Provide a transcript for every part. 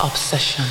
Obsession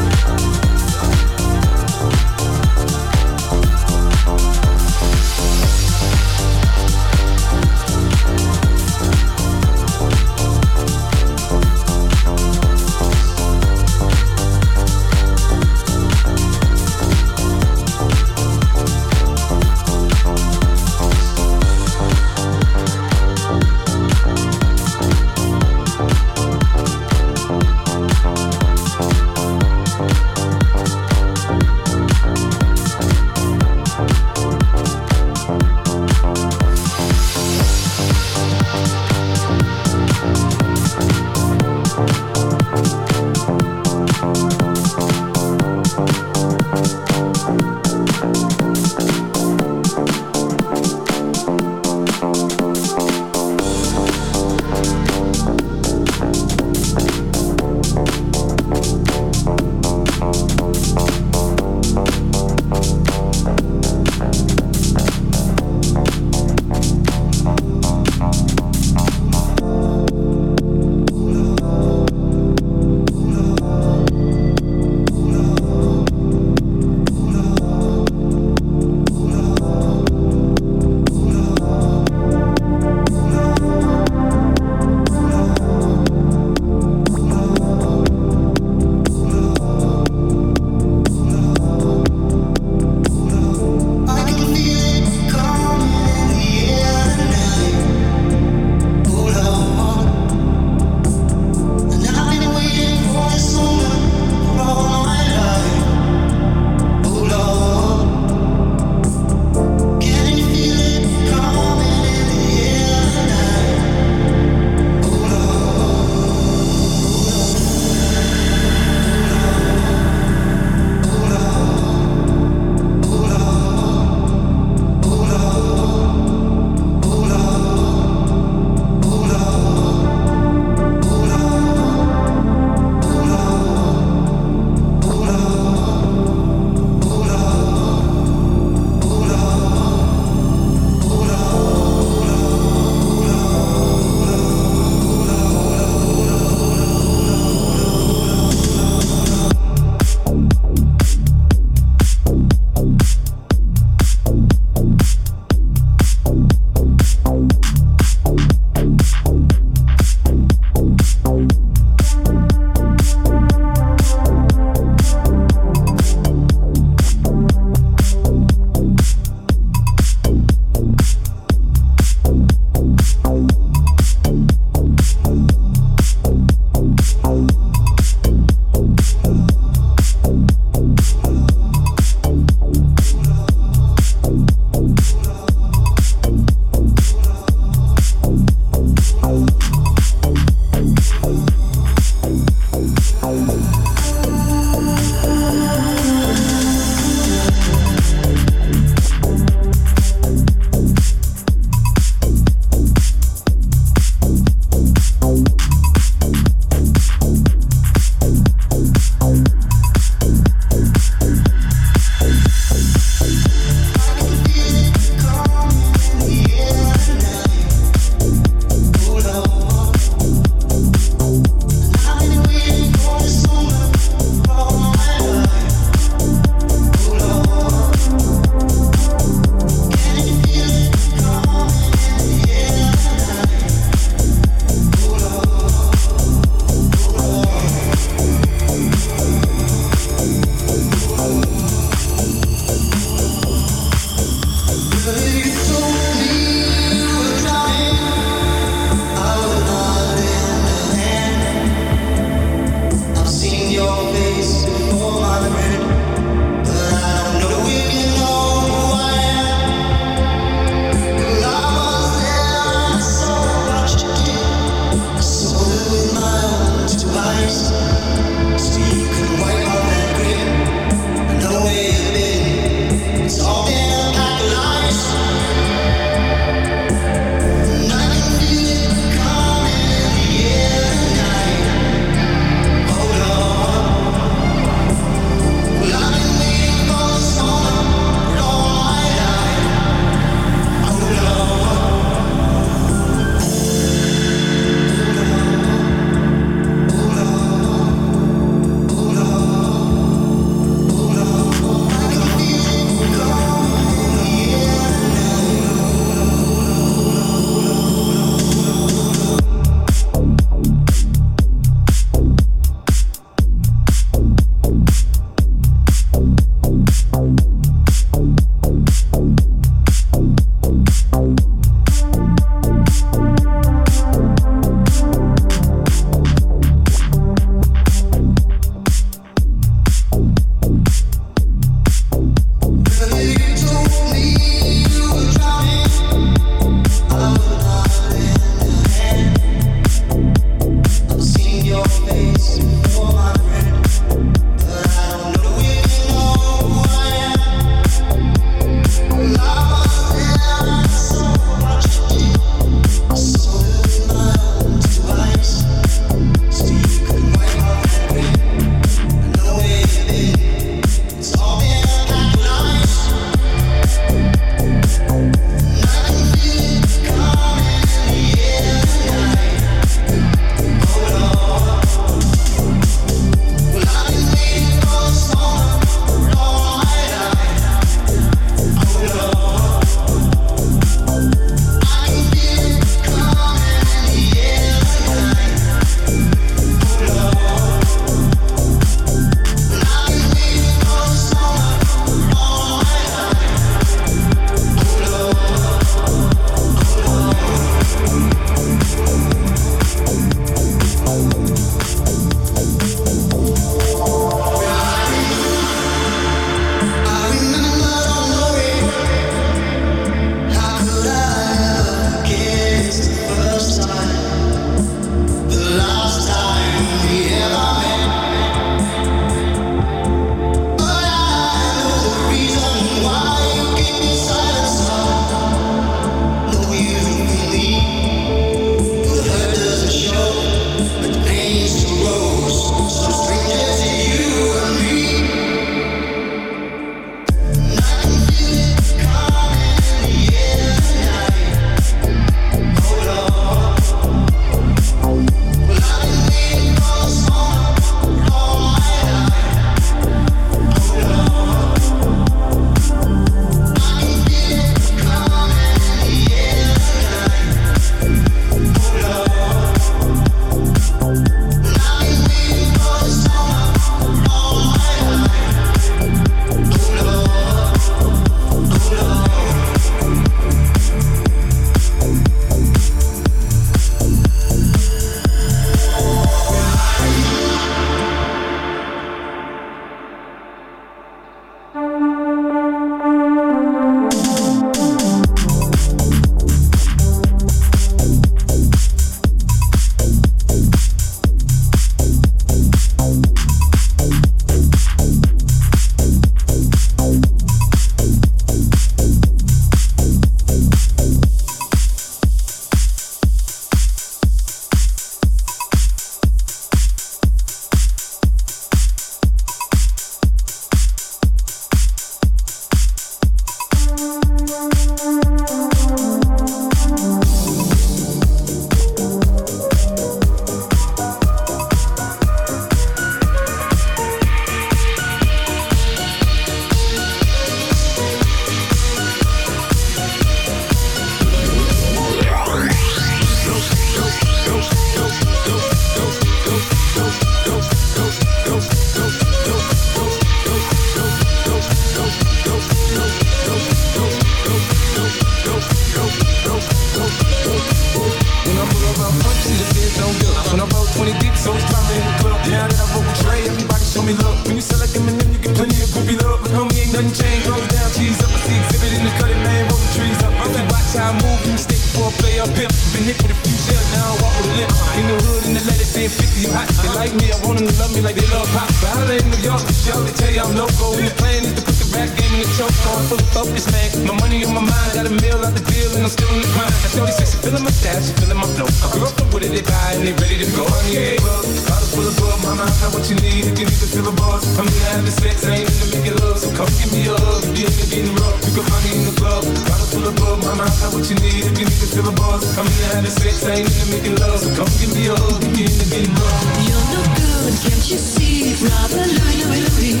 says feeling my flow. I grew up with they buy, and they ready to go. Yeah, well, bottle full of bug, mama, I what you need if you need to feel a buzz. I'm here having sex, I ain't into making love, so come give me a hug. If you're getting rough, you can find me in the club. Bottle full of bug, mama, I what you need if you need to feel a buzz. I'm here having sex, I ain't into making love, so come give me a hug. If you're getting rough. You're no good, can't you see? Brother Louie, Louie, Louie.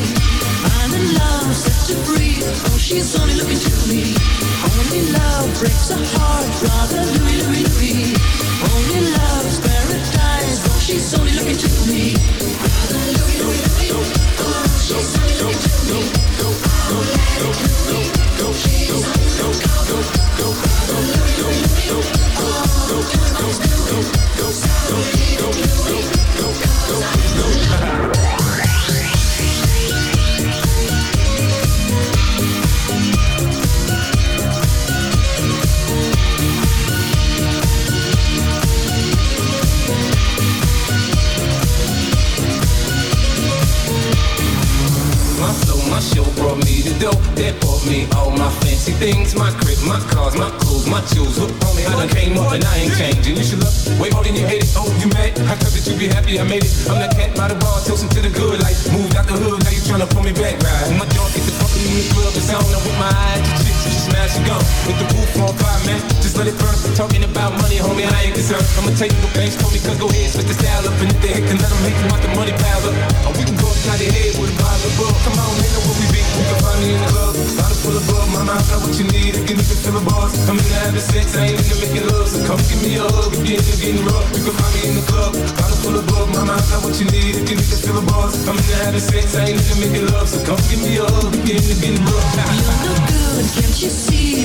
I'm in love, set to free. Oh, she's only looking to me. Only love breaks a heart. Brother my my jewels. Look me, I done came up and I ain't changing. You should look way more than you hate it. Oh, you mad? I thought that you be happy I made it. I'm that cat by the bar, toasting to the good life. Moved out the hood, now you tryna pull me back, right? My dog get the fucking in the club, it's on. I'm with my eyes, the chicks, just smash and go. With the roof on fire, man, just let it burn. Talking about money, homie, I ain't concerned. I'ma take the banks, me, cause go ahead, switch the style up. And if they hate, then let them hate, want the money pile up. Or we can go upside the head with a bottle of. Come on, man, know what we be. You can find me in the club, bottle full of bug. Mama, I got what you need, if you need to feel the buzz. I'm into having sex, I ain't into making love. So come give me a hug, rough. You can find me in the club, bottle full of bug. I got what you need, you to buzz. I'm into having sex, I ain't making love. So come give me a hug, if rough. No good, can't you see?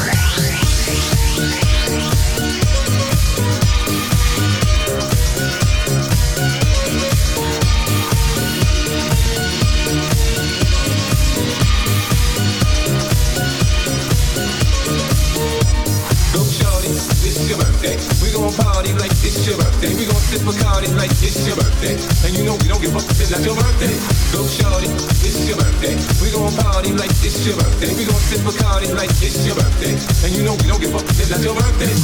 party like it's your birthday. We gon' sip Bacardi like it's your birthday. And you know we don't give up till that's your birthday. Go shorty, this your birthday. We gon' party like it's your birthday. We gon' sip Bacardi like it's your birthday. And you know we don't give up till that's your birthday.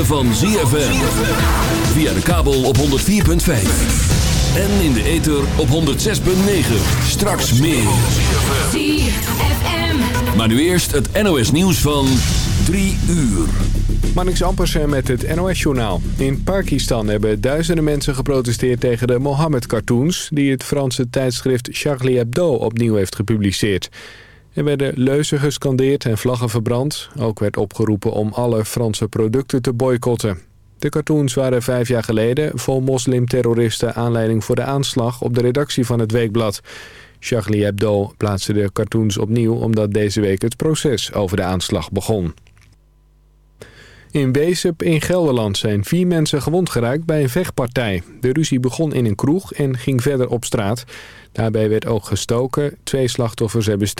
Ritme van ZFM. Via de kabel op 104.5. En in de ether op 106.9. Straks meer. ZFM. Maar nu eerst het NOS nieuws van 3 uur. Marnix Ampersen met het NOS-journaal. In Pakistan hebben duizenden mensen geprotesteerd tegen de Mohammed-cartoons... die het Franse tijdschrift Charlie Hebdo opnieuw heeft gepubliceerd. Er werden leuzen gescandeerd en vlaggen verbrand. Ook werd opgeroepen om alle Franse producten te boycotten. De cartoons waren vijf jaar geleden vol moslimterroristen aanleiding voor de aanslag op de redactie van het weekblad. Charlie Hebdo plaatste de cartoons opnieuw omdat deze week het proces over de aanslag begon. In Weesup in Gelderland zijn vier mensen gewond geraakt bij een vechtpartij. De ruzie begon in een kroeg en ging verder op straat. Daarbij werd ook gestoken. Twee slachtoffers hebben steek.